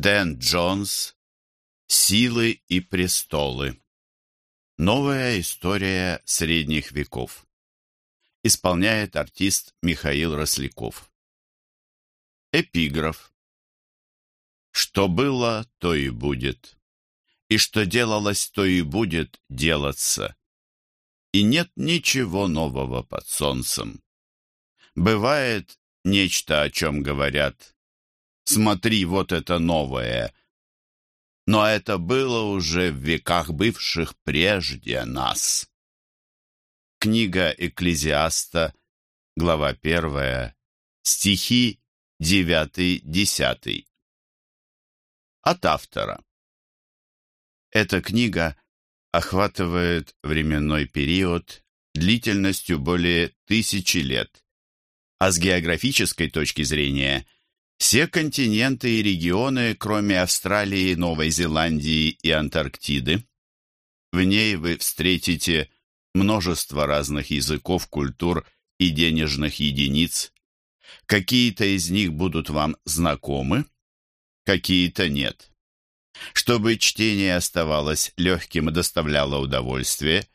Дэн Джонс «Силы и престолы». Новая история средних веков. Исполняет артист Михаил Росляков. Эпиграф. Что было, то и будет. И что делалось, то и будет делаться. И нет ничего нового под солнцем. Бывает нечто, о чем говорят. Смотри, вот это новое. Но это было уже в веках бывших прежде нас. Книга Экклезиаста, глава первая, стихи девятый-десятый. От автора. Эта книга охватывает временной период длительностью более тысячи лет, а с географической точки зрения все континенты и регионы, кроме Австралии, Новой Зеландии и Антарктиды. В ней вы встретите множество разных языков, культур и денежных единиц. Какие-то из них будут вам знакомы, какие-то нет. Чтобы чтение оставалось легким и доставляло удовольствие,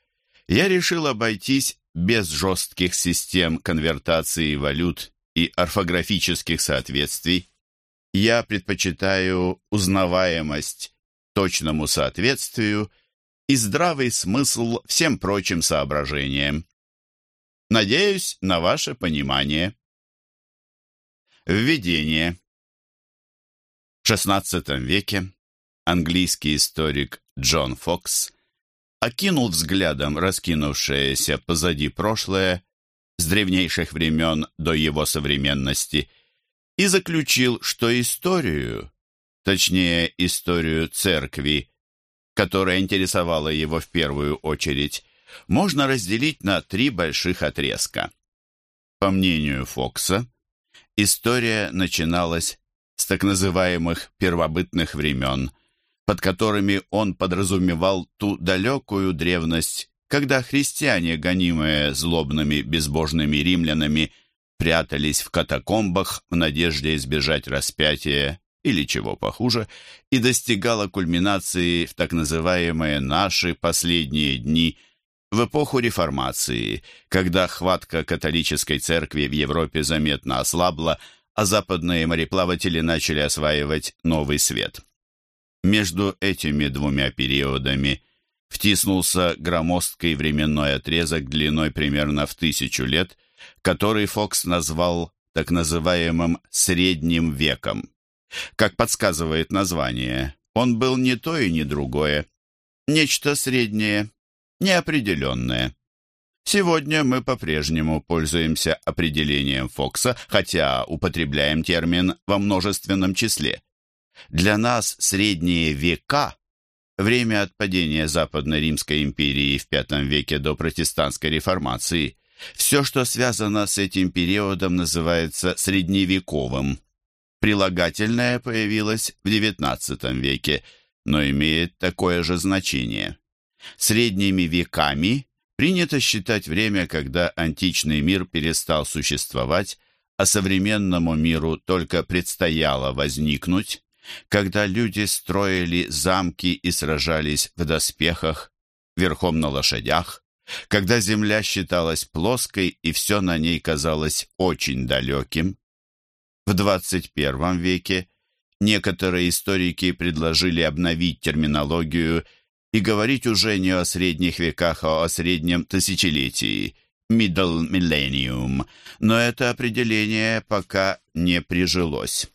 я решил обойтись без жестких систем конвертации валют и орфографических соответствий. Я предпочитаю узнаваемость точному соответствию и здравый смысл всем прочим соображениям. Надеюсь на ваше понимание. Введение. В XVI веке английский историк Джон Фокс окинул взглядом раскинувшееся позади прошлое с древнейших времен до его современности и заключил, что историю, точнее историю церкви, которая интересовала его в первую очередь, можно разделить на три больших отрезка. По мнению Фокса, история начиналась с так называемых первобытных времен – под которыми он подразумевал ту далекую древность, когда христиане, гонимые злобными безбожными римлянами, прятались в катакомбах в надежде избежать распятия или чего похуже, и достигала кульминации в так называемые «наши последние дни», в эпоху реформации, когда хватка католической церкви в Европе заметно ослабла, а западные мореплаватели начали осваивать новый свет. Между этими двумя периодами втиснулся громоздкий временной отрезок длиной примерно в тысячу лет, который Фокс назвал так называемым «средним веком». Как подсказывает название, он был не то и не другое. Нечто среднее, неопределенное. Сегодня мы по-прежнему пользуемся определением Фокса, хотя употребляем термин во множественном числе. Для нас средние века, время от падения Западной Римской империи в V веке до протестантской реформации, все, что связано с этим периодом, называется средневековым. Прилагательное появилось в XIX веке, но имеет такое же значение. Средними веками принято считать время, когда античный мир перестал существовать, а современному миру только предстояло возникнуть, когда люди строили замки и сражались в доспехах, верхом на лошадях, когда земля считалась плоской и все на ней казалось очень далеким. В 21 веке некоторые историки предложили обновить терминологию и говорить уже не о средних веках, а о среднем тысячелетии, middle millennium, но это определение пока не прижилось.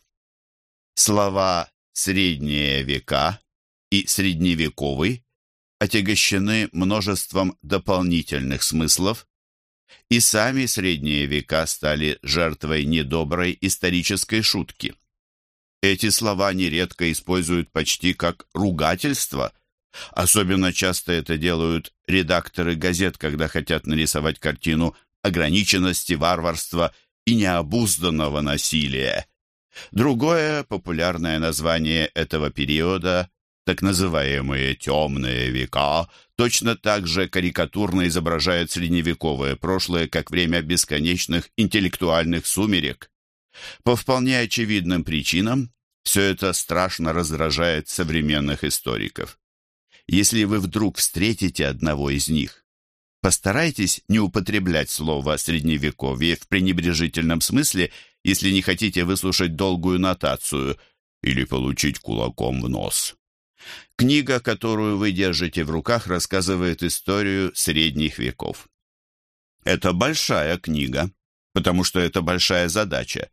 Слова «средние века» и «средневековый» отягощены множеством дополнительных смыслов, и сами средние века стали жертвой недоброй исторической шутки. Эти слова нередко используют почти как ругательство. Особенно часто это делают редакторы газет, когда хотят нарисовать картину ограниченности, варварства и необузданного насилия. Другое популярное название этого периода, так называемые «темные века», точно так же карикатурно изображает средневековое прошлое как время бесконечных интеллектуальных сумерек. По вполне очевидным причинам Все это страшно раздражает современных историков. Если вы вдруг встретите одного из них, постарайтесь не употреблять слово «средневековье» в пренебрежительном смысле, если не хотите выслушать долгую нотацию или получить кулаком в нос. Книга, которую вы держите в руках, рассказывает историю средних веков. Это большая книга, потому что это большая задача.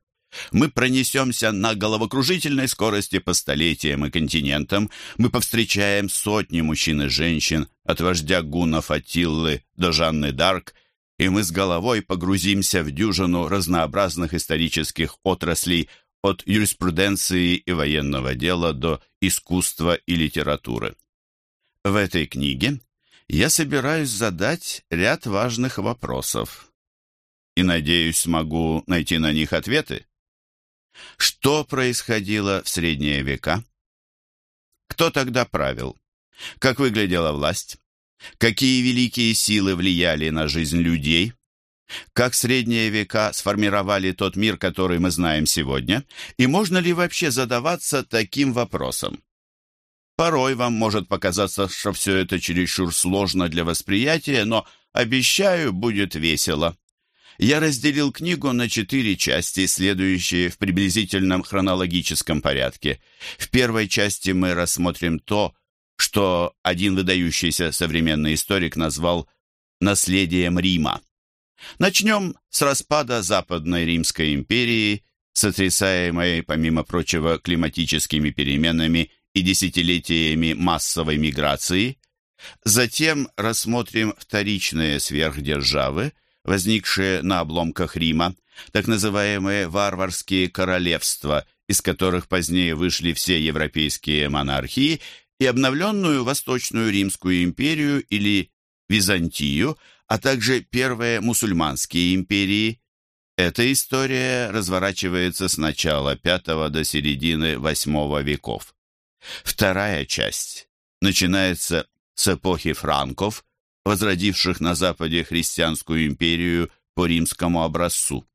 Мы пронесемся на головокружительной скорости по столетиям и континентам, мы повстречаем сотни мужчин и женщин, от вождя гунов Атиллы до Жанны Дарк, и мы с головой погрузимся в дюжину разнообразных исторических отраслей от юриспруденции и военного дела до искусства и литературы. В этой книге я собираюсь задать ряд важных вопросов. И, надеюсь, смогу найти на них ответы. Что происходило в средние века? Кто тогда правил? Как выглядела власть? Какие великие силы влияли на жизнь людей? Как средние века сформировали тот мир, который мы знаем сегодня? И можно ли вообще задаваться таким вопросом? Порой вам может показаться, что все это чересчур сложно для восприятия, но, обещаю, будет весело. Я разделил книгу на четыре части, следующие в приблизительном хронологическом порядке. В первой части мы рассмотрим то, что один выдающийся современный историк назвал «наследием Рима». Начнем с распада Западной Римской империи, сотрясаемой, помимо прочего, климатическими переменами и десятилетиями массовой миграции. Затем рассмотрим вторичные сверхдержавы, возникшие на обломках Рима, так называемые варварские королевства, из которых позднее вышли все европейские монархии, и обновленную Восточную Римскую империю или Византию, а также первые мусульманские империи. Эта история разворачивается с начала V до середины VIII веков. Вторая часть начинается с эпохи франков, возродивших на Западе христианскую империю по римскому образцу.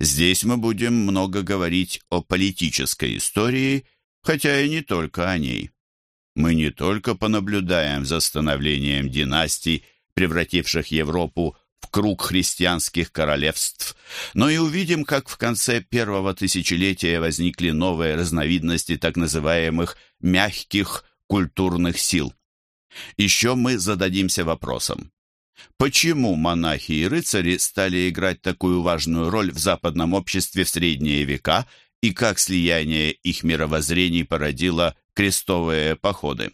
Здесь мы будем много говорить о политической истории, хотя и не только о ней. Мы не только понаблюдаем за становлением династий, превративших Европу в круг христианских королевств, но и увидим, как в конце первого тысячелетия возникли новые разновидности так называемых «мягких культурных сил». Еще мы зададимся вопросом, почему монахи и рыцари стали играть такую важную роль в западном обществе в средние века и как слияние их мировоззрений породило крестовые походы.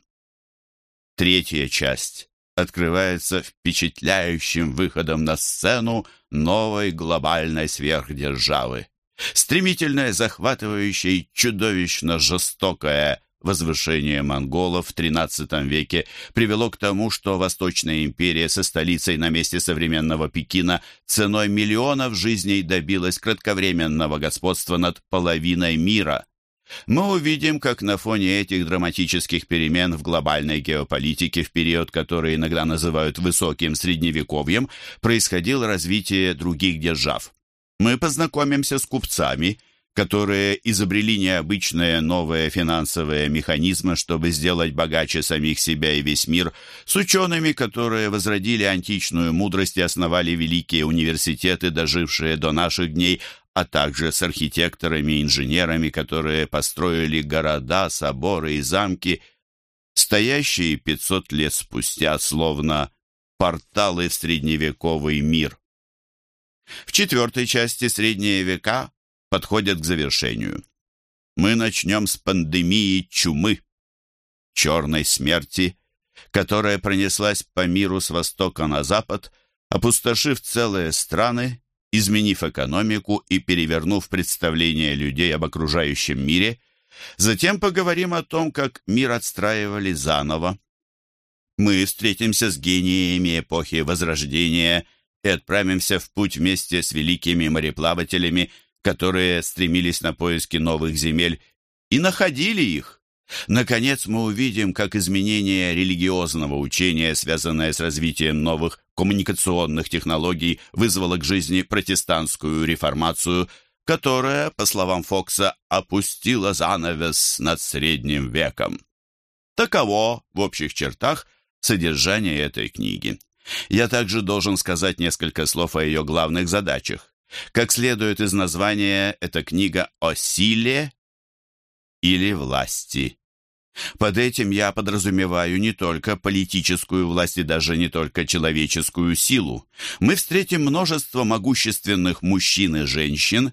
Третья часть открывается впечатляющим выходом на сцену новой глобальной сверхдержавы. Стремительное, захватывающее и чудовищно жестокое возвышение монголов в XIII веке привело к тому, что Восточная империя со столицей на месте современного Пекина ценой миллионов жизней добилась кратковременного господства над половиной мира – мы увидим, как на фоне этих драматических перемен в глобальной геополитике в период, который иногда называют высоким средневековьем, происходило развитие других держав. Мы познакомимся с купцами, которые изобрели необычные новые финансовые механизмы, чтобы сделать богаче самих себя и весь мир, с учеными, которые возродили античную мудрость и основали великие университеты, дожившие до наших дней, а также с архитекторами и инженерами, которые построили города, соборы и замки, стоящие 500 лет спустя, словно порталы в средневековый мир. В четвертой части средние века подходят к завершению. Мы начнем с пандемии чумы, черной смерти, которая пронеслась по миру с востока на запад, опустошив целые страны изменив экономику и перевернув представление людей об окружающем мире. Затем поговорим о том, как мир отстраивали заново. Мы встретимся с гениями эпохи Возрождения и отправимся в путь вместе с великими мореплавателями, которые стремились на поиски новых земель и находили их. Наконец мы увидим, как изменение религиозного учения, связанное с развитием новых коммуникационных технологий, вызвало к жизни протестантскую реформацию, которая, по словам Фокса, опустила занавес над Средним веком. Таково, в общих чертах, содержание этой книги. Я также должен сказать несколько слов о ее главных задачах. Как следует из названия, эта книга о силе или власти. Под этим я подразумеваю не только политическую власть и даже не только человеческую силу. Мы встретим множество могущественных мужчин и женщин,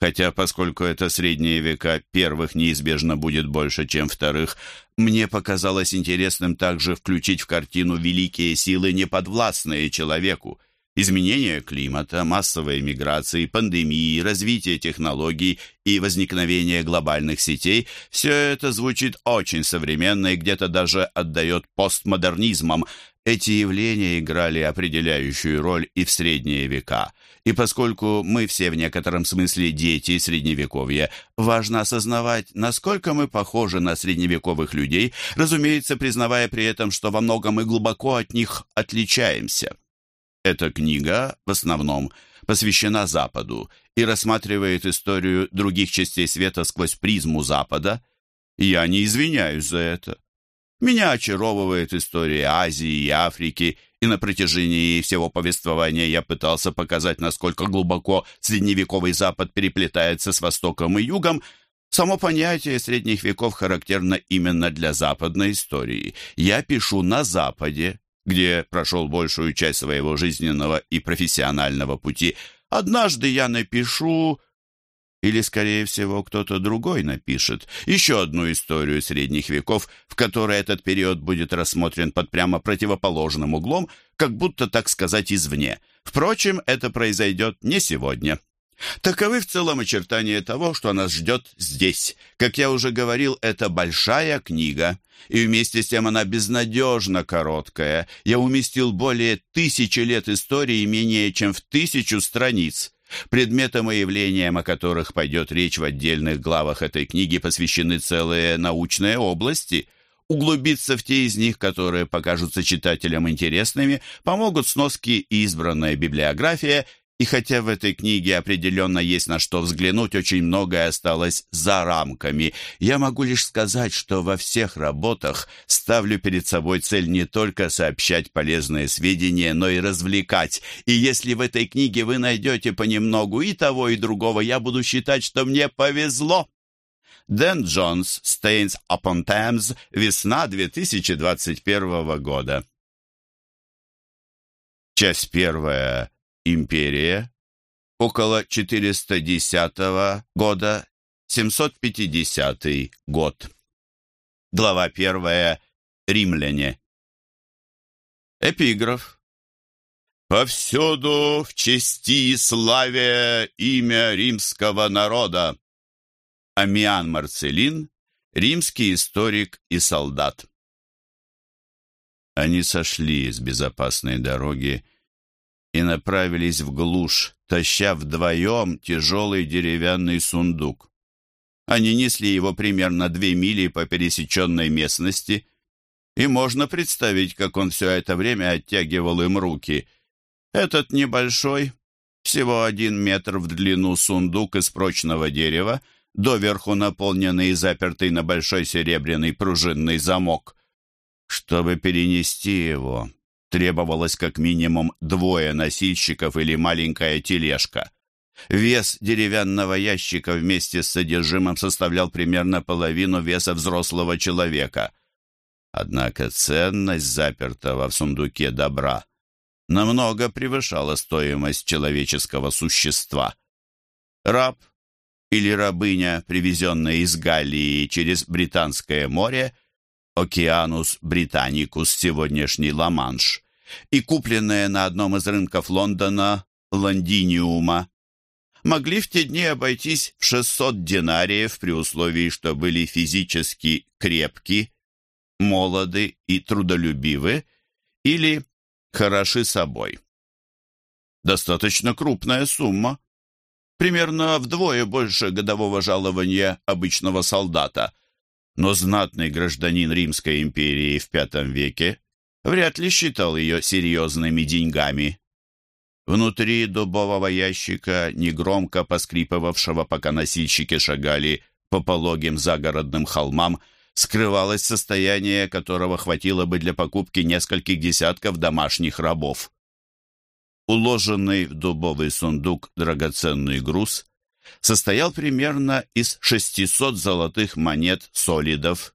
хотя поскольку это средние века, первых неизбежно будет больше, чем вторых, мне показалось интересным также включить в картину великие силы, неподвластные человеку, Изменение климата, массовой миграции, пандемии, развитие технологий и возникновение глобальных сетей – все это звучит очень современно и где-то даже отдает постмодернизмом. Эти явления играли определяющую роль и в средние века. И поскольку мы все в некотором смысле дети Средневековья, важно осознавать, насколько мы похожи на средневековых людей, разумеется, признавая при этом, что во многом и глубоко от них отличаемся. Эта книга, в основном, посвящена Западу и рассматривает историю других частей света сквозь призму Запада. я не извиняюсь за это. Меня очаровывает история Азии и Африки, и на протяжении всего повествования я пытался показать, насколько глубоко средневековый Запад переплетается с Востоком и Югом. Само понятие средних веков характерно именно для западной истории. Я пишу на Западе, где прошел большую часть своего жизненного и профессионального пути. Однажды я напишу, или, скорее всего, кто-то другой напишет, еще одну историю средних веков, в которой этот период будет рассмотрен под прямо противоположным углом, как будто, так сказать, извне. Впрочем, это произойдет не сегодня. Таковы в целом очертания того, что нас ждет здесь. Как я уже говорил, это большая книга, и вместе с тем она безнадежно короткая. Я уместил более тысячи лет истории менее чем в тысячу страниц. Предметам и явлениям, о которых пойдет речь в отдельных главах этой книги, посвящены целые научные области. Углубиться в те из них, которые покажутся читателям интересными, помогут сноски и избранная библиография – и хотя в этой книге определенно есть на что взглянуть, очень многое осталось за рамками. Я могу лишь сказать, что во всех работах ставлю перед собой цель не только сообщать полезные сведения, но и развлекать. И если в этой книге вы найдете понемногу и того, и другого, я буду считать, что мне повезло. Дэн Джонс, Stains upon Thames, весна 2021 года. Часть первая империя около 410 года, 750 год. Глава первая. Римляне. Эпиграф. «Повсюду в чести и славе имя римского народа». Амиан Марцелин, римский историк и солдат. Они сошли с безопасной дороги и направились в глушь, таща вдвоем тяжелый деревянный сундук. Они несли его примерно две мили по пересеченной местности, и можно представить, как он все это время оттягивал им руки. Этот небольшой, всего один метр в длину сундук из прочного дерева, доверху наполненный и запертый на большой серебряный пружинный замок. Чтобы перенести его, требовалось как минимум двое носильщиков или маленькая тележка. Вес деревянного ящика вместе с содержимым составлял примерно половину веса взрослого человека. Однако ценность запертого в сундуке добра намного превышала стоимость человеческого существа. Раб или рабыня, привезенная из Галлии через Британское море, Океанус Британикус, сегодняшний Ла-Манш, и купленная на одном из рынков Лондона Лондиниума, могли в те дни обойтись в 600 динариев при условии, что были физически крепки, молоды и трудолюбивы или хороши собой. Достаточно крупная сумма, примерно вдвое больше годового жалования обычного солдата – но знатный гражданин Римской империи в V веке вряд ли считал ее серьезными деньгами. Внутри дубового ящика, негромко поскрипывавшего, пока носильщики шагали по пологим загородным холмам, скрывалось состояние, которого хватило бы для покупки нескольких десятков домашних рабов. Уложенный в дубовый сундук драгоценный груз состоял примерно из 600 золотых монет солидов.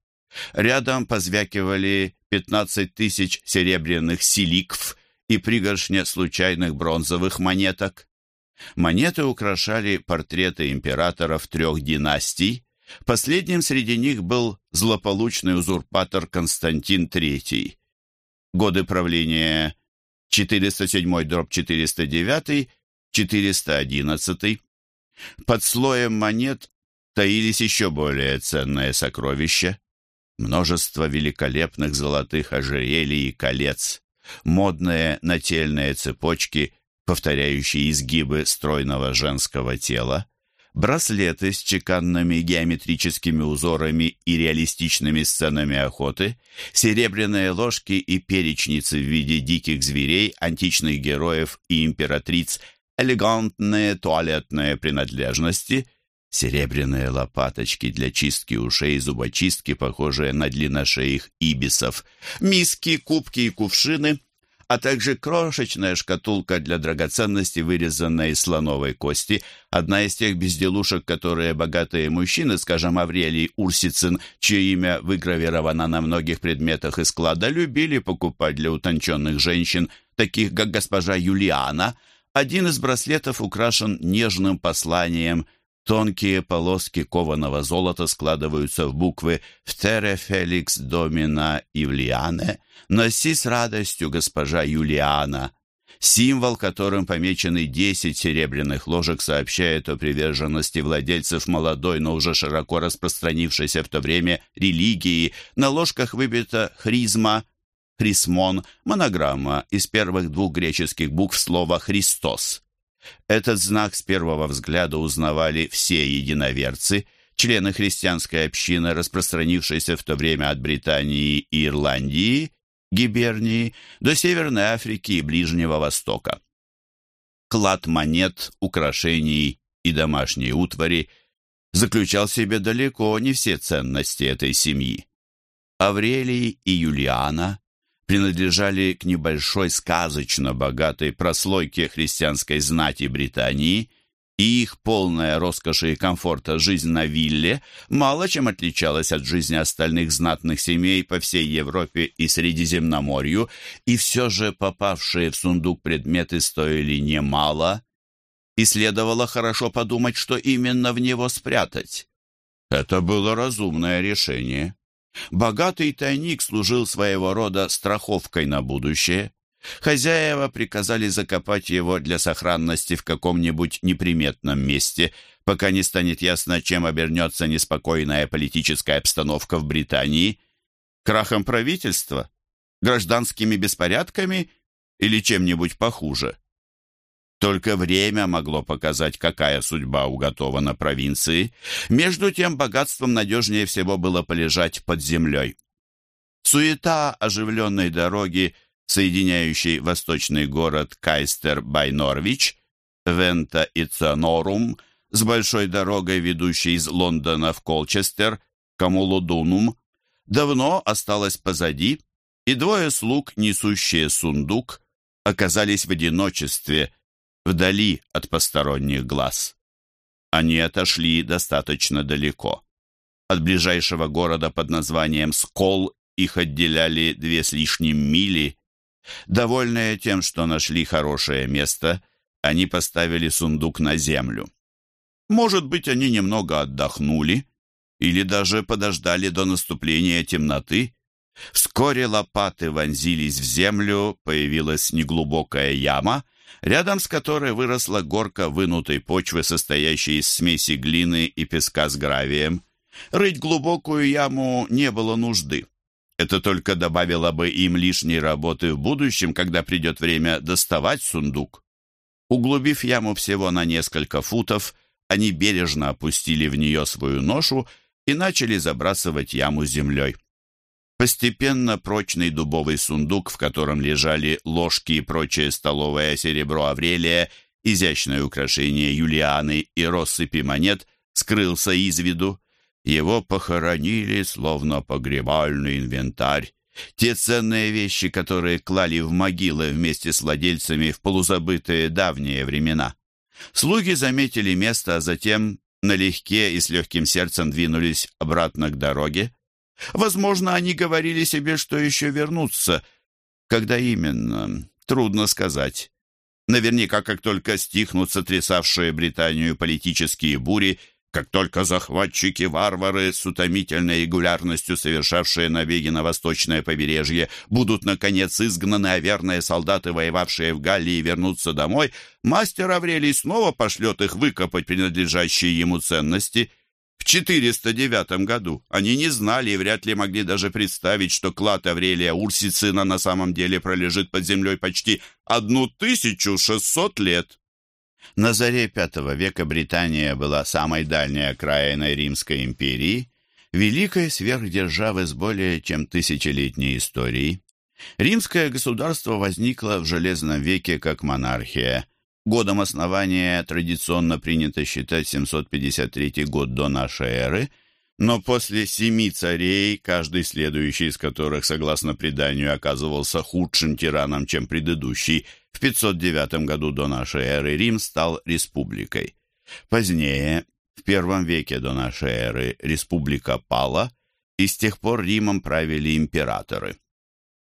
Рядом позвякивали 15 тысяч серебряных силикв и пригоршня случайных бронзовых монеток. Монеты украшали портреты императоров трех династий. Последним среди них был злополучный узурпатор Константин III. Годы правления 407-409, 411. Под слоем монет таились еще более ценные сокровища. Множество великолепных золотых ожерелий и колец, модные нательные цепочки, повторяющие изгибы стройного женского тела, браслеты с чеканными геометрическими узорами и реалистичными сценами охоты, серебряные ложки и перечницы в виде диких зверей, античных героев и императриц, элегантные туалетные принадлежности, серебряные лопаточки для чистки ушей и зубочистки, похожие на длинношеих ибисов, миски, кубки и кувшины, а также крошечная шкатулка для драгоценностей, вырезанная из слоновой кости, одна из тех безделушек, которые богатые мужчины, скажем, Аврелий Урсицын, чье имя выгравировано на многих предметах из склада, любили покупать для утонченных женщин, таких как госпожа Юлиана. Один из браслетов украшен нежным посланием Тонкие полоски кованого золота складываются в буквы «Втере Феликс Домина Ивлиане», «Носи с радостью госпожа Юлиана». Символ, которым помечены десять серебряных ложек, сообщает о приверженности владельцев молодой, но уже широко распространившейся в то время религии. На ложках выбита хризма, хрисмон, монограмма из первых двух греческих букв слова «Христос». Этот знак с первого взгляда узнавали все единоверцы, члены христианской общины, распространившейся в то время от Британии и Ирландии, Гибернии, до Северной Африки и Ближнего Востока. Клад монет, украшений и домашней утвари заключал в себе далеко не все ценности этой семьи. Аврелий и Юлиана принадлежали к небольшой сказочно богатой прослойке христианской знати Британии, и их полная роскоши и комфорта жизнь на вилле мало чем отличалась от жизни остальных знатных семей по всей Европе и Средиземноморью, и все же попавшие в сундук предметы стоили немало, и следовало хорошо подумать, что именно в него спрятать. Это было разумное решение. Богатый тайник служил своего рода страховкой на будущее. Хозяева приказали закопать его для сохранности в каком-нибудь неприметном месте, пока не станет ясно, чем обернется неспокойная политическая обстановка в Британии. Крахом правительства? Гражданскими беспорядками? Или чем-нибудь похуже? Только время могло показать, какая судьба уготована провинции. Между тем, богатством надежнее всего было полежать под землей. Суета оживленной дороги, соединяющей восточный город Кайстер-Байнорвич, Вента и Цанорум, с большой дорогой, ведущей из Лондона в Колчестер, Камулудунум, давно осталась позади, и двое слуг, несущие сундук, оказались в одиночестве – вдали от посторонних глаз. Они отошли достаточно далеко. От ближайшего города под названием Скол их отделяли две с лишним мили. Довольные тем, что нашли хорошее место, они поставили сундук на землю. Может быть, они немного отдохнули или даже подождали до наступления темноты. Вскоре лопаты вонзились в землю, появилась неглубокая яма — рядом с которой выросла горка вынутой почвы, состоящей из смеси глины и песка с гравием. Рыть глубокую яму не было нужды. Это только добавило бы им лишней работы в будущем, когда придет время доставать сундук. Углубив яму всего на несколько футов, они бережно опустили в нее свою ношу и начали забрасывать яму землей. Постепенно прочный дубовый сундук, в котором лежали ложки и прочее столовое серебро Аврелия, изящное украшение Юлианы и россыпи монет, скрылся из виду. Его похоронили, словно погребальный инвентарь. Те ценные вещи, которые клали в могилы вместе с владельцами в полузабытые давние времена. Слуги заметили место, а затем налегке и с легким сердцем двинулись обратно к дороге. Возможно, они говорили себе, что еще вернутся. Когда именно, трудно сказать. Наверняка, как только стихнут сотрясавшие Британию политические бури, как только захватчики-варвары с утомительной регулярностью, совершавшие набеги на восточное побережье, будут, наконец, изгнаны, а верные солдаты, воевавшие в Галлии, вернутся домой, мастер Аврелий снова пошлет их выкопать принадлежащие ему ценности. В 409 году они не знали и вряд ли могли даже представить, что клад Аврелия Урсицина на самом деле пролежит под землей почти 1600 лет. На заре V века Британия была самой дальней окраиной Римской империи, великой сверхдержавы с более чем тысячелетней историей. Римское государство возникло в Железном веке как монархия. Годом основания традиционно принято считать 753 год до нашей эры, но после семи царей, каждый следующий из которых, согласно преданию, оказывался худшим тираном, чем предыдущий – в 509 году до нашей эры Рим стал республикой. Позднее, в первом веке до нашей эры, республика пала, и с тех пор Римом правили императоры.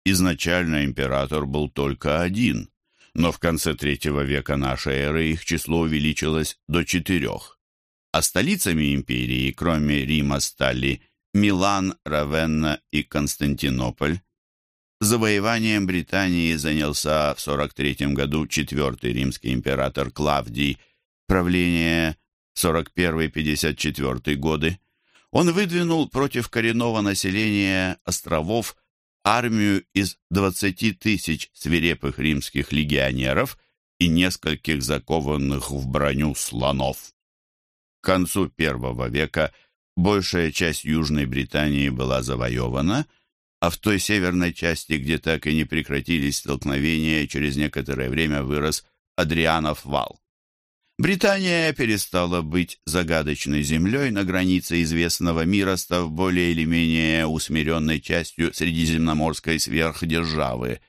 Изначально император был только один, но в конце третьего века нашей эры их число увеличилось до четырех. А столицами империи, кроме Рима, стали Милан, Равенна и Константинополь, Завоеванием Британии занялся в 43 году четвертый римский император Клавдий, правление 41-54 годы. Он выдвинул против коренного населения островов армию из 20 тысяч свирепых римских легионеров и нескольких закованных в броню слонов. К концу первого века большая часть Южной Британии была завоевана – а в той северной части, где так и не прекратились столкновения, через некоторое время вырос Адрианов вал. Британия перестала быть загадочной землей на границе известного мира, став более или менее усмиренной частью средиземноморской сверхдержавы.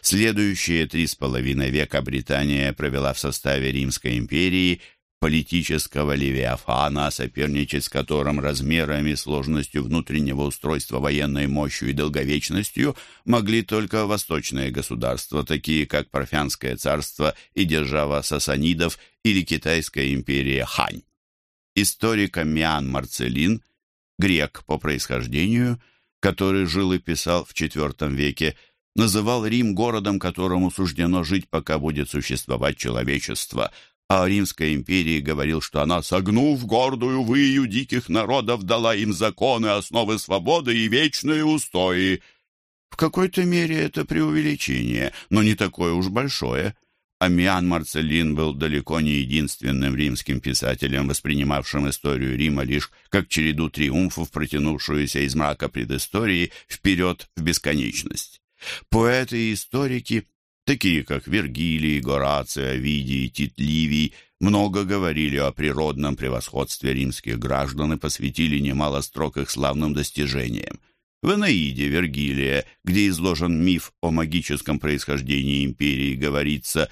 Следующие три с половиной века Британия провела в составе Римской империи, политического левиафана, соперничать с которым размерами, сложностью внутреннего устройства, военной мощью и долговечностью могли только восточные государства, такие как Парфянское царство и держава сасанидов или Китайская империя Хань. Историк Амиан Марцелин, грек по происхождению, который жил и писал в IV веке, называл Рим городом, которому суждено жить, пока будет существовать человечество – а о Римской империи говорил, что она, согнув гордую выю диких народов, дала им законы, основы свободы и вечные устои. В какой-то мере это преувеличение, но не такое уж большое. Амиан Марцелин был далеко не единственным римским писателем, воспринимавшим историю Рима лишь как череду триумфов, протянувшуюся из мрака предыстории вперед в бесконечность. Поэты и историки такие как Вергилий, Гораций, Овидий, Тит Ливий, много говорили о природном превосходстве римских граждан и посвятили немало строк их славным достижениям. В Энеиде Вергилия, где изложен миф о магическом происхождении империи, говорится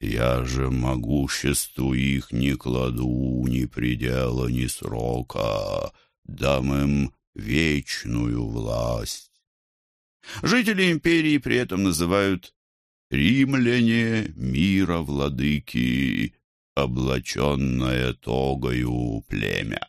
«Я же могуществу их не кладу ни предела, ни срока, дам им вечную власть». Жители империи при этом называют Римляне мира владыки, облаченное тогою племя.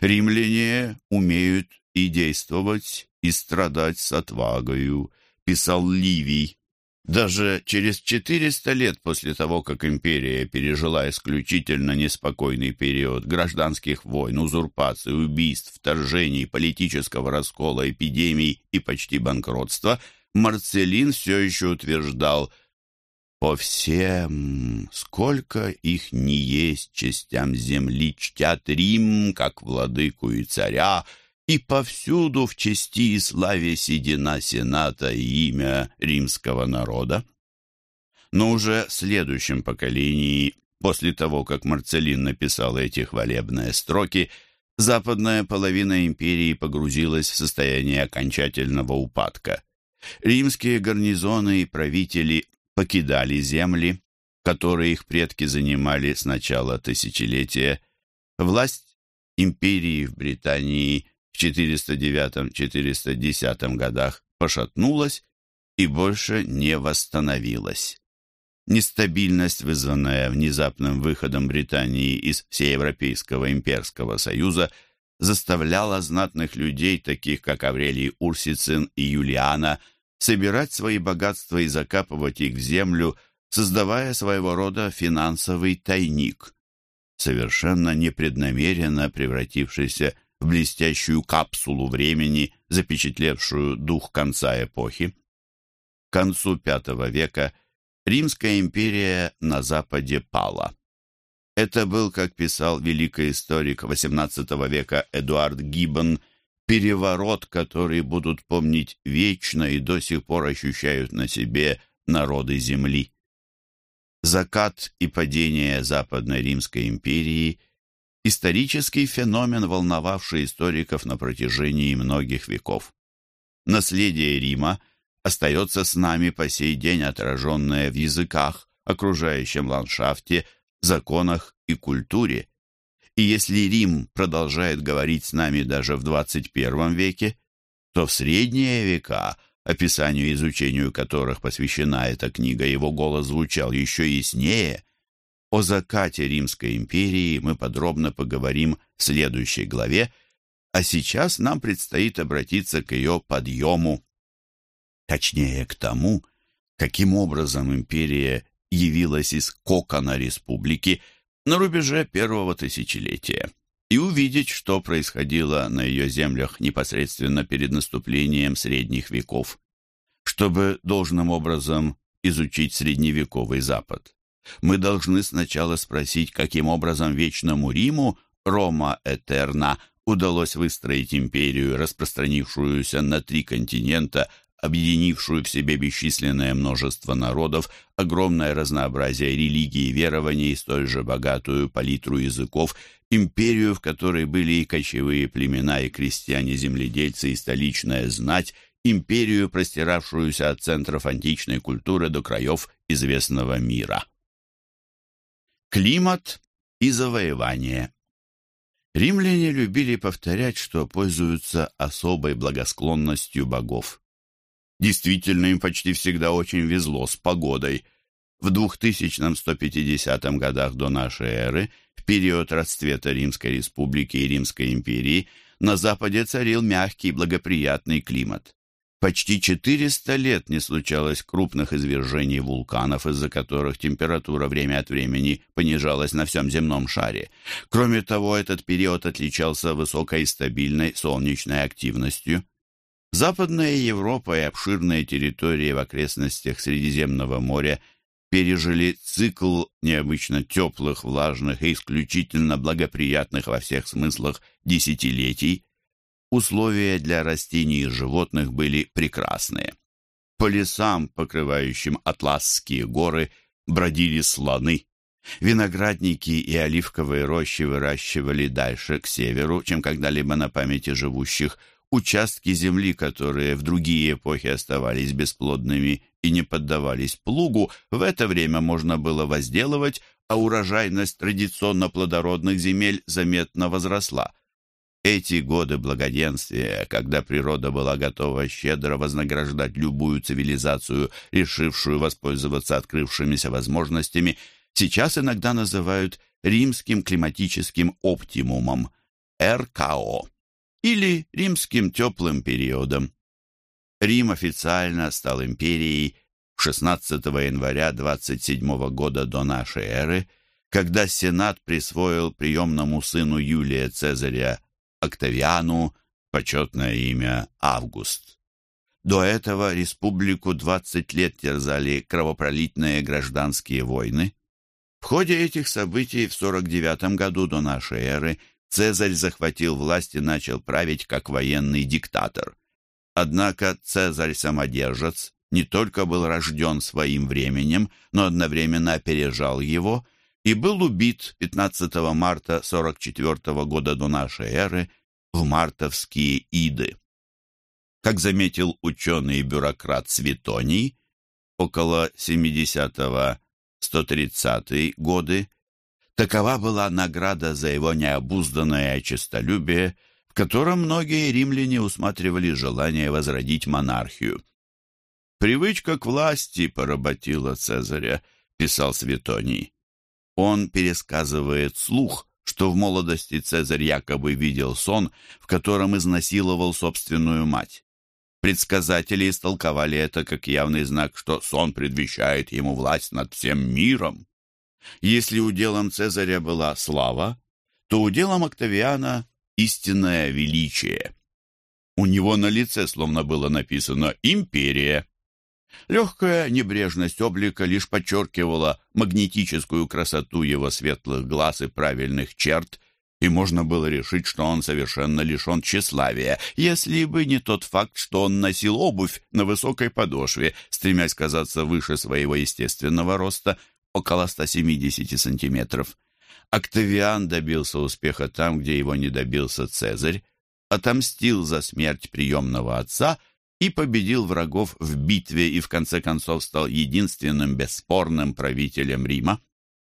Римляне умеют и действовать, и страдать с отвагою, писал Ливий. Даже через 400 лет после того, как империя пережила исключительно неспокойный период гражданских войн, узурпаций, убийств, вторжений, политического раскола, эпидемий и почти банкротства – Марцелин все еще утверждал, «По всем, сколько их не есть частям земли, чтят Рим, как владыку и царя, и повсюду в чести и славе седина Сената и имя римского народа. Но уже в следующем поколении, после того, как Марцелин написал эти хвалебные строки, западная половина империи погрузилась в состояние окончательного упадка. Римские гарнизоны и правители покидали земли, которые их предки занимали с начала тысячелетия. Власть империи в Британии в 409-410 годах пошатнулась и больше не восстановилась. Нестабильность, вызванная внезапным выходом Британии из Всеевропейского имперского союза, заставляла знатных людей, таких как Аврелий Урсицин и Юлиана, собирать свои богатства и закапывать их в землю, создавая своего рода финансовый тайник, совершенно непреднамеренно превратившийся в блестящую капсулу времени, запечатлевшую дух конца эпохи. К концу V века Римская империя на Западе пала. Это был, как писал великий историк XVIII века Эдуард Гиббон, переворот, который будут помнить вечно и до сих пор ощущают на себе народы Земли. Закат и падение Западной Римской империи – исторический феномен, волновавший историков на протяжении многих веков. Наследие Рима остается с нами по сей день, отраженное в языках, окружающем ландшафте, законах и культуре. И если Рим продолжает говорить с нами даже в 21 веке, то в средние века, описанию и изучению которых посвящена эта книга, его голос звучал еще яснее – о закате Римской империи мы подробно поговорим в следующей главе, а сейчас нам предстоит обратиться к ее подъему. Точнее, к тому, каким образом империя явилась из кокона республики на рубеже первого тысячелетия и увидеть, что происходило на ее землях непосредственно перед наступлением средних веков, чтобы должным образом изучить средневековый Запад. Мы должны сначала спросить, каким образом Вечному Риму, Рома Этерна, удалось выстроить империю, распространившуюся на три континента, объединившую в себе бесчисленное множество народов, огромное разнообразие религий и верований, столь же богатую палитру языков, империю, в которой были и кочевые племена, и крестьяне-земледельцы, и столичная знать, империю, простиравшуюся от центров античной культуры до краев известного мира. Климат и завоевание. Римляне любили повторять, что пользуются особой благосклонностью богов. Действительно, им почти всегда очень везло с погодой. В 2150 годах до нашей эры, в период расцвета Римской республики и Римской империи, на Западе царил мягкий благоприятный климат. Почти 400 лет не случалось крупных извержений вулканов, из-за которых температура время от времени понижалась на всем земном шаре. Кроме того, этот период отличался высокой и стабильной солнечной активностью. Западная Европа и обширные территории в окрестностях Средиземного моря пережили цикл необычно теплых, влажных и исключительно благоприятных во всех смыслах десятилетий, Условия для растений и животных были прекрасные. По лесам, покрывающим Атласские горы, бродили слоны. Виноградники и оливковые рощи выращивали дальше, к северу, чем когда-либо на памяти живущих. Участки земли, которые в другие эпохи оставались бесплодными и не поддавались плугу, в это время можно было возделывать, а урожайность традиционно плодородных земель заметно возросла. Эти годы благоденствия, когда природа была готова щедро вознаграждать любую цивилизацию, решившую воспользоваться открывшимися возможностями, сейчас иногда называют римским климатическим оптимумом РКО или римским теплым периодом. Рим официально стал империей 16 января 27 года до нашей эры, когда Сенат присвоил приемному сыну Юлия Цезаря Октавиану почетное имя Август. До этого республику 20 лет терзали кровопролитные гражданские войны. В ходе этих событий в 49 году до нашей эры Цезарь захватил власть и начал править как военный диктатор. Однако Цезарь-самодержец не только был рожден своим временем, но одновременно опережал его и был убит 15 марта 44 года до нашей эры в мартовские иды. Как заметил ученый и бюрократ Светоний, около 70-130 годы, такова была награда за его необузданное честолюбие, в котором многие римляне усматривали желание возродить монархию. «Привычка к власти поработила Цезаря», — писал Светоний. Он пересказывает слух, что в молодости Цезарь якобы видел сон, в котором изнасиловал собственную мать. Предсказатели истолковали это как явный знак, что сон предвещает ему власть над всем миром. Если уделом Цезаря была слава, то уделом Октавиана — истинное величие. У него на лице словно было написано «Империя». Легкая небрежность облика лишь подчеркивала магнетическую красоту его светлых глаз и правильных черт, и можно было решить, что он совершенно лишен тщеславия, если бы не тот факт, что он носил обувь на высокой подошве, стремясь казаться выше своего естественного роста, около 170 сантиметров. Октавиан добился успеха там, где его не добился Цезарь, отомстил за смерть приемного отца и победил врагов в битве и в конце концов стал единственным бесспорным правителем Рима.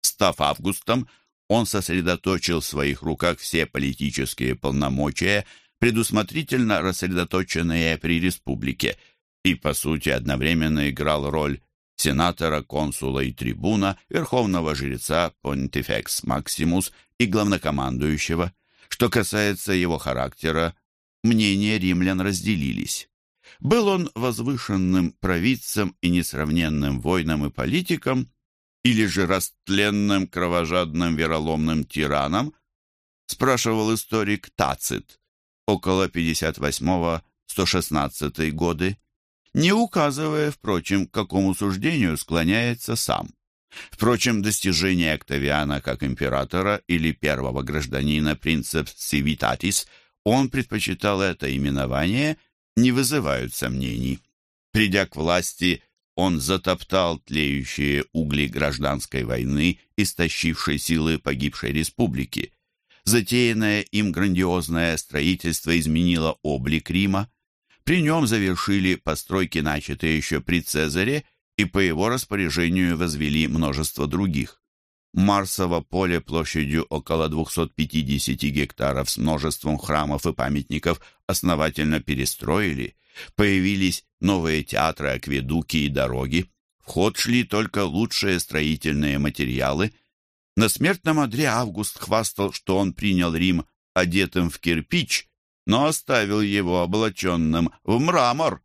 Став Августом, он сосредоточил в своих руках все политические полномочия, предусмотрительно рассредоточенные при республике, и, по сути, одновременно играл роль сенатора, консула и трибуна, верховного жреца Понтифекс Максимус и главнокомандующего. Что касается его характера, мнения римлян разделились. Был он возвышенным провидцем и несравненным воином и политиком, или же растленным, кровожадным, вероломным тираном, спрашивал историк Тацит, около 58-116 годы, не указывая, впрочем, к какому суждению склоняется сам. Впрочем, достижения Октавиана как императора или первого гражданина принцепс Civitatis он предпочитал это именование, не вызывают сомнений. Придя к власти, он затоптал тлеющие угли гражданской войны, истощившей силы погибшей республики. Затеянное им грандиозное строительство изменило облик Рима. При нем завершили постройки, начатые еще при Цезаре, и по его распоряжению возвели множество других. Марсово поле площадью около 250 гектаров с множеством храмов и памятников основательно перестроили – Появились новые театры, акведуки и дороги. В ход шли только лучшие строительные материалы. На смертном одре Август хвастал, что он принял Рим одетым в кирпич, но оставил его облаченным в мрамор.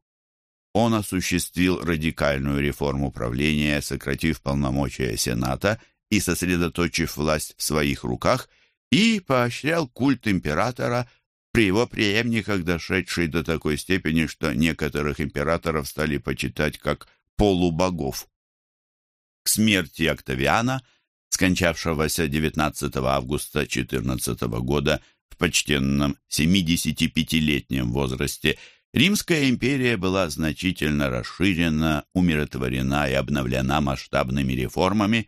Он осуществил радикальную реформу правления, сократив полномочия Сената и сосредоточив власть в своих руках, и поощрял культ императора – при его преемниках дошедший до такой степени, что некоторых императоров стали почитать как полубогов. К смерти Октавиана, скончавшегося 19 августа 14 года в почтенном 75-летнем возрасте, Римская империя была значительно расширена, умиротворена и обновлена масштабными реформами,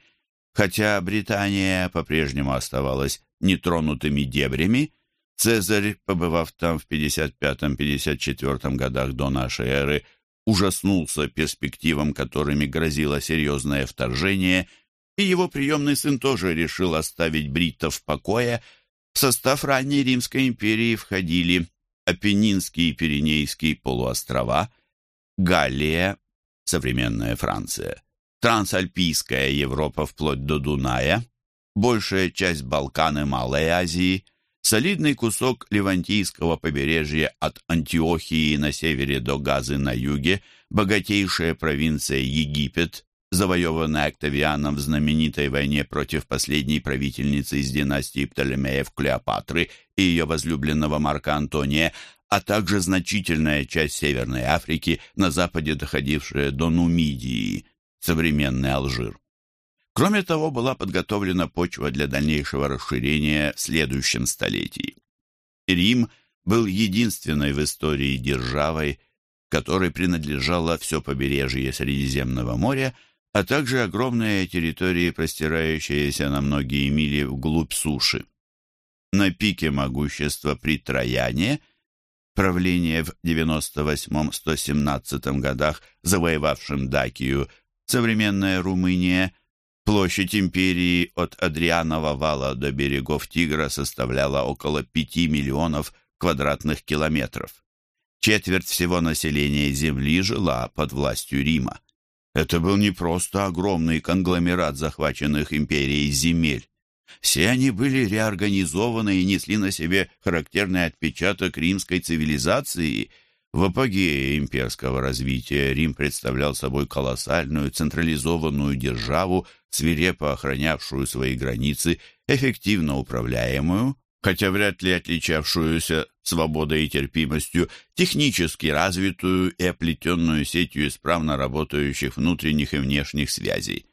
хотя Британия по-прежнему оставалась нетронутыми дебрями, Цезарь, побывав там в 55-54 годах до нашей эры, ужаснулся перспективам, которыми грозило серьезное вторжение, и его приемный сын тоже решил оставить бриттов в покое. В состав ранней Римской империи входили Апеннинский и Пиренейский полуострова, Галлия, современная Франция, Трансальпийская Европа вплоть до Дуная, большая часть Балкан и Малой Азии – солидный кусок Левантийского побережья от Антиохии на севере до Газы на юге, богатейшая провинция Египет, завоеванная Октавианом в знаменитой войне против последней правительницы из династии Птолемеев Клеопатры и ее возлюбленного Марка Антония, а также значительная часть Северной Африки, на западе доходившая до Нумидии, современный Алжир. Кроме того, была подготовлена почва для дальнейшего расширения в следующем столетии. Рим был единственной в истории державой, которой принадлежало все побережье Средиземного моря, а также огромные территории, простирающиеся на многие мили вглубь суши. На пике могущества при Трояне, правление в 98-117 годах, завоевавшем Дакию, современная Румыния, площадь империи от Адрианова вала до берегов Тигра составляла около 5 миллионов квадратных километров. Четверть всего населения Земли жила под властью Рима. Это был не просто огромный конгломерат захваченных империей земель. Все они были реорганизованы и несли на себе характерный отпечаток римской цивилизации. В апогее имперского развития Рим представлял собой колоссальную централизованную державу, свирепо охранявшую свои границы, эффективно управляемую, хотя вряд ли отличавшуюся свободой и терпимостью, технически развитую и оплетенную сетью исправно работающих внутренних и внешних связей.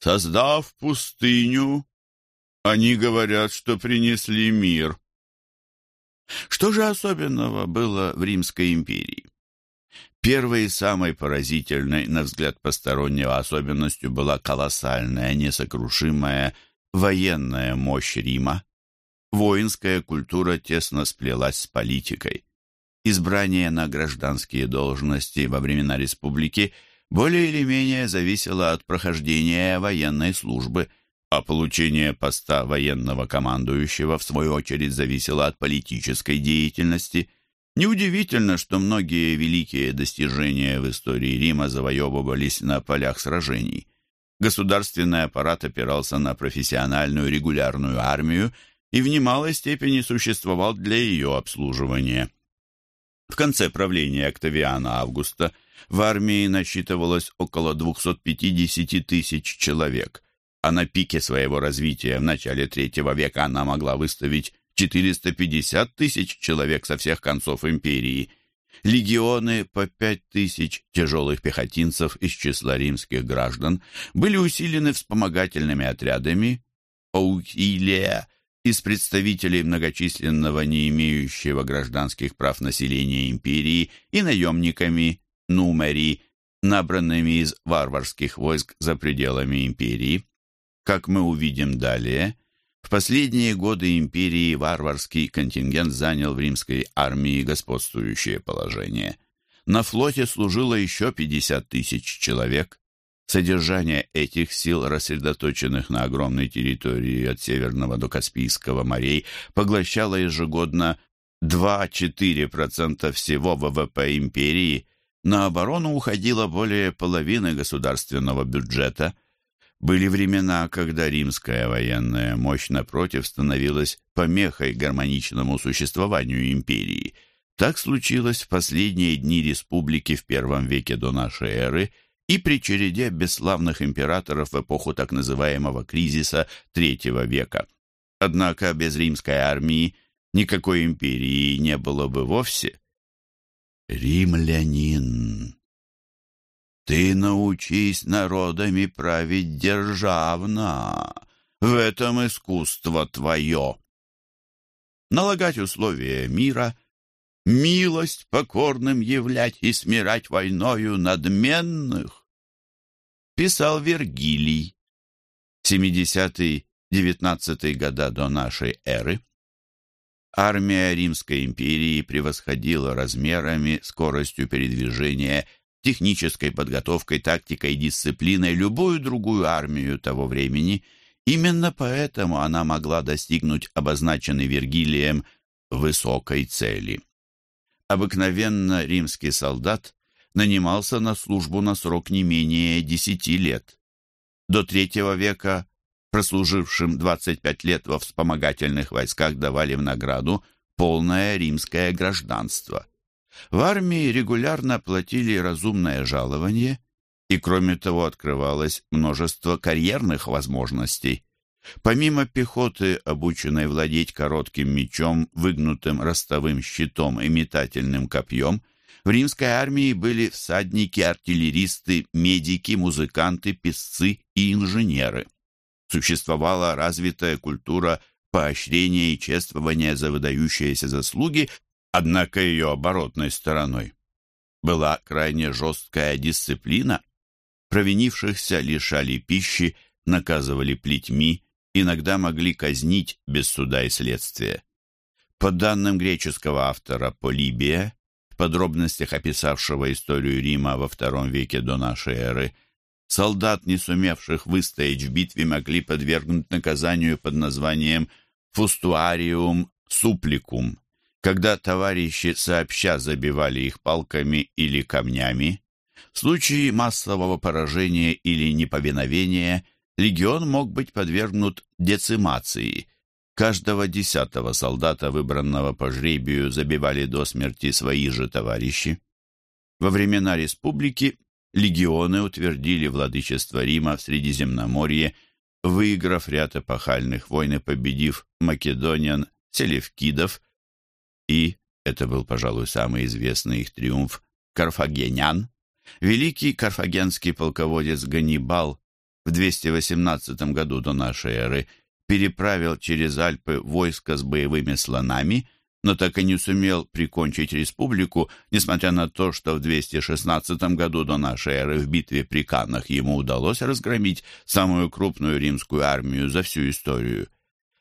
Создав пустыню, они говорят, что принесли мир. Что же особенного было в Римской империи? Первой и самой поразительной, на взгляд постороннего, особенностью была колоссальная, несокрушимая военная мощь Рима. Воинская культура тесно сплелась с политикой. Избрание на гражданские должности во времена республики более или менее зависело от прохождения военной службы, а получение поста военного командующего, в свою очередь, зависело от политической деятельности. Неудивительно, что многие великие достижения в истории Рима завоевывались на полях сражений. Государственный аппарат опирался на профессиональную регулярную армию – и в немалой степени существовал для ее обслуживания. В конце правления Октавиана Августа в армии насчитывалось около 250 тысяч человек, а на пике своего развития в начале третьего века она могла выставить 450 тысяч человек со всех концов империи. Легионы по 5 тысяч тяжелых пехотинцев из числа римских граждан были усилены вспомогательными отрядами Оукилия, из представителей многочисленного не имеющего гражданских прав населения империи и наемниками Нумери, набранными из варварских войск за пределами империи. Как мы увидим далее, в последние годы империи варварский контингент занял в римской армии господствующее положение. На флоте служило еще 50 тысяч человек, Содержание этих сил, рассредоточенных на огромной территории от Северного до Каспийского морей, поглощало ежегодно 2-4% всего ВВП империи. На оборону уходило более половины государственного бюджета. Были времена, когда римская военная мощь, напротив, становилась помехой гармоничному существованию империи. Так случилось в последние дни республики в первом веке до нашей эры – и при череде бесславных императоров в эпоху так называемого кризиса III века. Однако без римской армии никакой империи не было бы вовсе. Римлянин, ты научись народами править державно, в этом искусство твое. Налагать условия мира — милость покорным являть и смирать войною надменных. Писал Вергилий, 70-19 года до нашей эры. Армия Римской империи превосходила размерами, скоростью передвижения, технической подготовкой, тактикой, дисциплиной любую другую армию того времени. Именно поэтому она могла достигнуть обозначенной Вергилием высокой цели. Обыкновенно римский солдат нанимался на службу на срок не менее десяти лет. До третьего века прослужившим 25 лет во вспомогательных войсках давали в награду полное римское гражданство. В армии регулярно платили разумное жалование, и кроме того открывалось множество карьерных возможностей. Помимо пехоты, обученной владеть коротким мечом, выгнутым ростовым щитом и метательным копьем, В римской армии были всадники, артиллеристы, медики, музыканты, песцы и инженеры. Существовала развитая культура поощрения и чествования за выдающиеся заслуги, однако ее оборотной стороной была крайне жесткая дисциплина. Провинившихся лишали пищи, наказывали плетьми, иногда могли казнить без суда и следствия. По данным греческого автора Полибия, в подробностях описавшего историю Рима во II веке до нашей эры, солдат, не сумевших выстоять в битве, могли подвергнуть наказанию под названием «фустуариум супликум», когда товарищи сообща забивали их палками или камнями. В случае массового поражения или неповиновения легион мог быть подвергнут децимации. Каждого десятого солдата, выбранного по жребию, забивали до смерти свои же товарищи. Во времена республики легионы утвердили владычество Рима в Средиземноморье, выиграв ряд эпохальных войн и победив македонян, селевкидов и, это был, пожалуй, самый известный их триумф, карфагенян, великий карфагенский полководец Ганнибал в 218 году до нашей эры переправил через Альпы войско с боевыми слонами, но так и не сумел прикончить республику, несмотря на то, что в 216 году до нашей эры в битве при Каннах ему удалось разгромить самую крупную римскую армию за всю историю.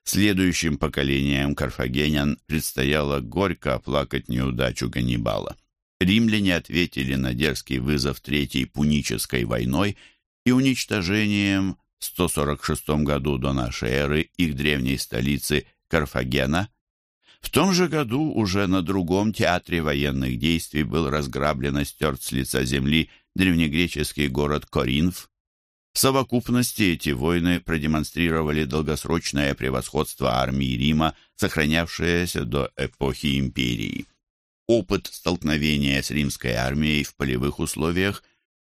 Следующим поколениям карфагенян предстояло горько оплакать неудачу Ганнибала. Римляне ответили на дерзкий вызов Третьей Пунической войной и уничтожением в 146 году до нашей эры их древней столицы Карфагена. В том же году уже на другом театре военных действий был разграблен и стерт с лица земли древнегреческий город Коринф, в совокупности эти войны продемонстрировали долгосрочное превосходство армии Рима, сохранявшееся до эпохи империи. Опыт столкновения с римской армией в полевых условиях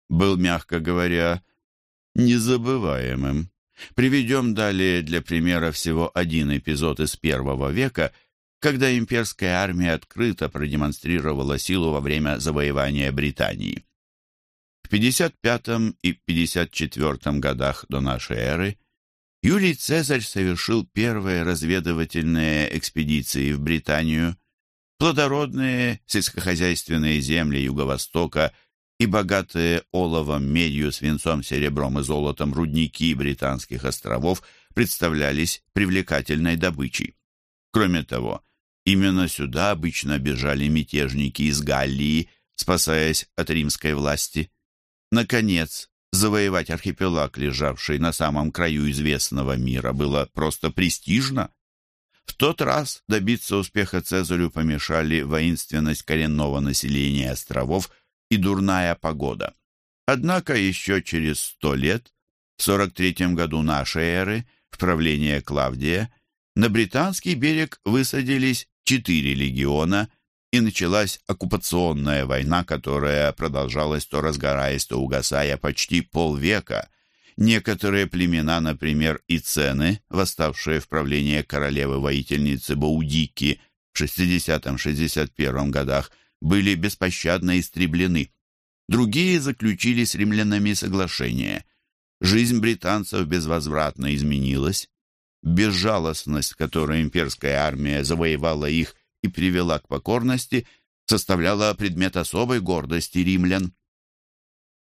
был, мягко говоря, незабываемым. Приведем далее для примера всего один эпизод из первого века, когда имперская армия открыто продемонстрировала силу во время завоевания Британии. В 55 и 54 годах до нашей эры Юлий Цезарь совершил первые разведывательные экспедиции в Британию. Плодородные сельскохозяйственные земли Юго-Востока и богатые оловом, медью, свинцом, серебром и золотом рудники британских островов представлялись привлекательной добычей. Кроме того, именно сюда обычно бежали мятежники из Галлии, спасаясь от римской власти. Наконец, завоевать архипелаг, лежавший на самом краю известного мира, было просто престижно. В тот раз добиться успеха Цезарю помешали воинственность коренного населения островов и дурная погода. Однако еще через сто лет, в 43 году нашей эры, в правление Клавдия, на британский берег высадились четыре легиона – и началась оккупационная война, которая продолжалась то разгораясь, то угасая почти полвека. Некоторые племена, например, ицены, восставшие в правление королевы-воительницы Баудики в 60-61 годах, были беспощадно истреблены. Другие заключили с римлянами соглашение. Жизнь британцев безвозвратно изменилась. Безжалостность, которой имперская армия завоевала их, и привела к покорности, составляла предмет особой гордости римлян.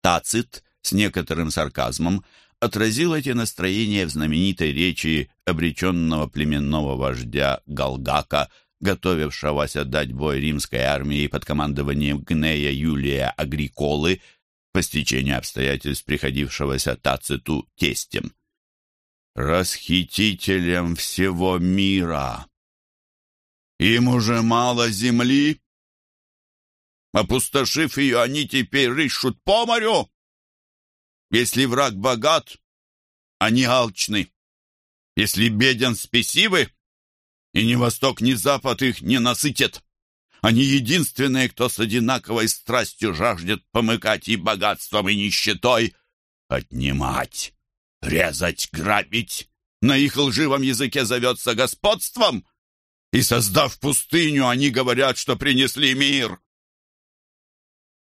Тацит с некоторым сарказмом отразил эти настроения в знаменитой речи обреченного племенного вождя Галгака, готовившегося дать бой римской армии под командованием Гнея Юлия Агриколы, по стечению обстоятельств приходившегося Тациту тестем. «Расхитителем всего мира!» Им уже мало земли. Опустошив ее, они теперь рыщут по морю. Если враг богат, они алчны. Если беден, спесивы, и ни восток, ни запад их не насытят. Они единственные, кто с одинаковой страстью жаждет помыкать и богатством, и нищетой, отнимать, резать, грабить. На их лживом языке зовется господством — и, создав пустыню, они говорят, что принесли мир.